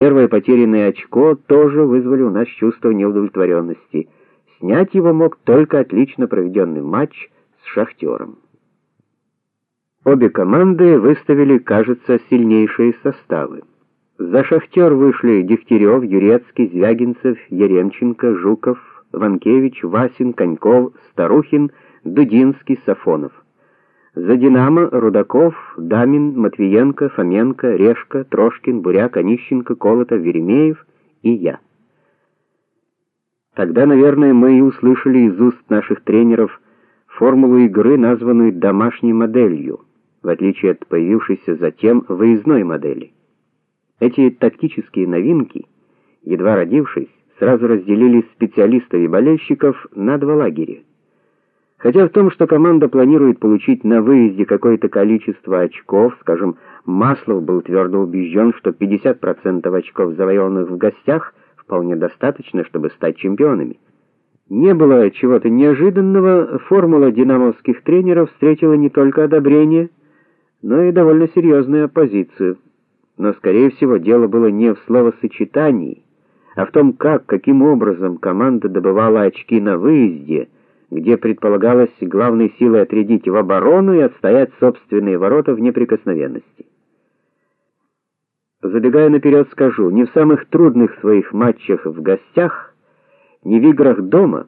Первое потерянное очко тоже вызвали у нас чувство неудовлетворенности. Снять его мог только отлично проведенный матч с Шахтером. Обе команды выставили, кажется, сильнейшие составы. За Шахтер вышли Дегтярев, Юрецкий, Звягинцев, Еремченко, Жуков, Ванкевич, Васин, Коньков, Старухин, Дудинский, Сафонов. За Динамо Рудаков, Дамин, Матвиенко, Фоменко, Решка, Трошкин, Буряк, Онищенко, Колотов, Веремеев и я. Тогда, наверное, мы и услышали из уст наших тренеров формулу игры, названную домашней моделью, в отличие от появившейся затем выездной модели. Эти тактические новинки, едва родившись, сразу разделили специалистов и болельщиков на два лагеря. Хотя в том, что команда планирует получить на выезде какое-то количество очков, скажем, Маслов был твердо убежден, что 50% очков, завоеванных в гостях, вполне достаточно, чтобы стать чемпионами. Не было чего-то неожиданного, формула динамовских тренеров встретила не только одобрение, но и довольно серьезную оппозицию. Но скорее всего, дело было не в словосочетании, а в том, как, каким образом команда добывала очки на выезде где предполагалось главной силой отрядить в оборону и отстоять собственные ворота в неприкосновенности. Забегая наперед, скажу, не в самых трудных своих матчах в гостях, ни в играх дома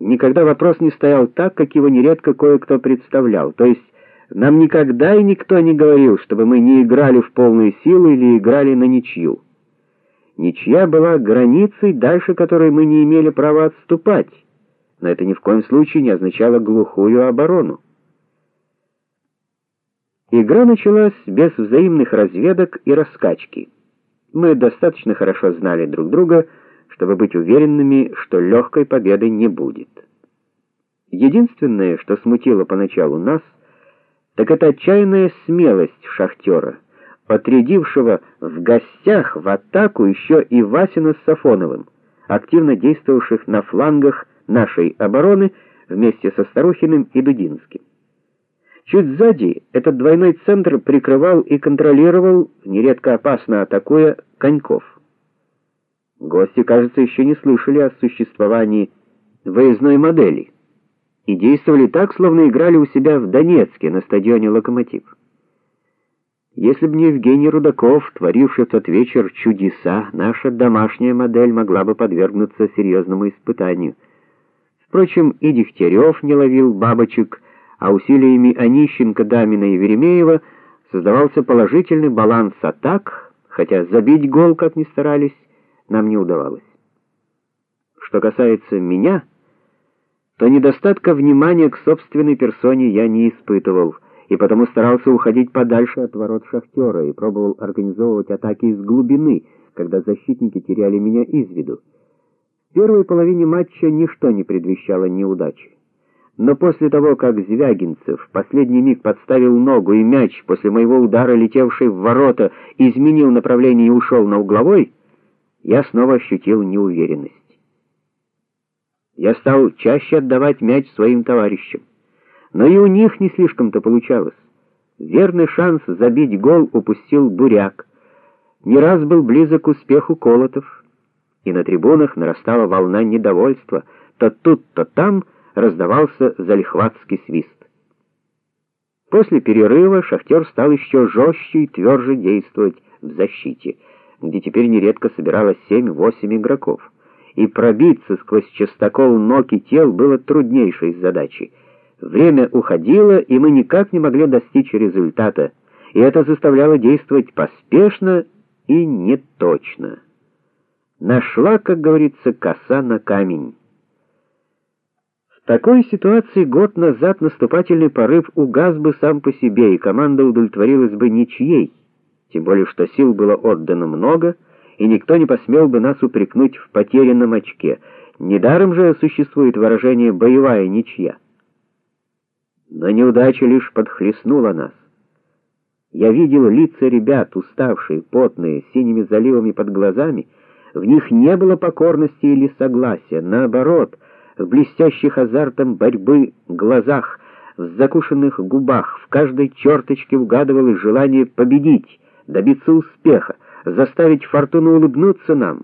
никогда вопрос не стоял так, как его нередко кое-кто представлял. То есть нам никогда и никто не говорил, чтобы мы не играли в полную силу или играли на ничью. Ничья была границей, дальше которой мы не имели права отступать но это ни в коем случае не означало глухую оборону. Игра началась без взаимных разведок и раскачки. Мы достаточно хорошо знали друг друга, чтобы быть уверенными, что легкой победы не будет. Единственное, что смутило поначалу нас, так это отчаянная смелость шахтера, отрядившего в гостях в атаку еще и Васина с Сафоновым, активно действовавших на флангах нашей обороны вместе со Старухиным и Дудинским. Чуть сзади этот двойной центр прикрывал и контролировал, нередко опасно атакуя, Коньков. Гости, кажется, еще не слышали о существовании выездной модели и действовали так, словно играли у себя в Донецке на стадионе Локомотив. Если бы не Евгений Рудаков, творивший в тот вечер чудеса, наша домашняя модель могла бы подвергнуться серьезному испытанию. Впрочем, и Дегтярев не ловил бабочек, а усилиями Онищенко, Дамина и Веремеева создавался положительный баланс атак, хотя забить гол, как ни старались, нам не удавалось. Что касается меня, то недостатка внимания к собственной персоне я не испытывал, и потому старался уходить подальше от ворот шахтера и пробовал организовывать атаки из глубины, когда защитники теряли меня из виду. Первой половине матча ничто не предвещало неудачи. Но после того, как Звягинцев в последний миг подставил ногу и мяч после моего удара, летевший в ворота, изменил направление и ушел на угловой, я снова ощутил неуверенность. Я стал чаще отдавать мяч своим товарищам, но и у них не слишком-то получалось. Верный шанс забить гол упустил Буряк. Не раз был близок к успеху Колотов и на трибунах нарастала волна недовольства, то тут, то там раздавался залихватский свист. После перерыва Шахтер стал еще жестче и тверже действовать в защите, где теперь нередко собиралось 7-8 игроков. И пробиться сквозь частокол ног и тел было труднейшей задачей. Время уходило, и мы никак не могли достичь результата, и это заставляло действовать поспешно и неточно. Нашла, как говорится, коса на камень. В такой ситуации год назад наступательный порыв угас бы сам по себе, и команда удовлетворилась бы ничьей, тем более что сил было отдано много, и никто не посмел бы нас упрекнуть в потерянном очке. Недаром же существует выражение боевая ничья. Но неудача лишь подхлестнула нас. Я видел лица ребят, уставшие, потные, с синими заливами под глазами, в них не было покорности или согласия, наоборот, в блестящих азартом борьбы глазах, в закушенных губах, в каждой черточке угадывалось желание победить, добиться успеха, заставить фортуну улыбнуться нам.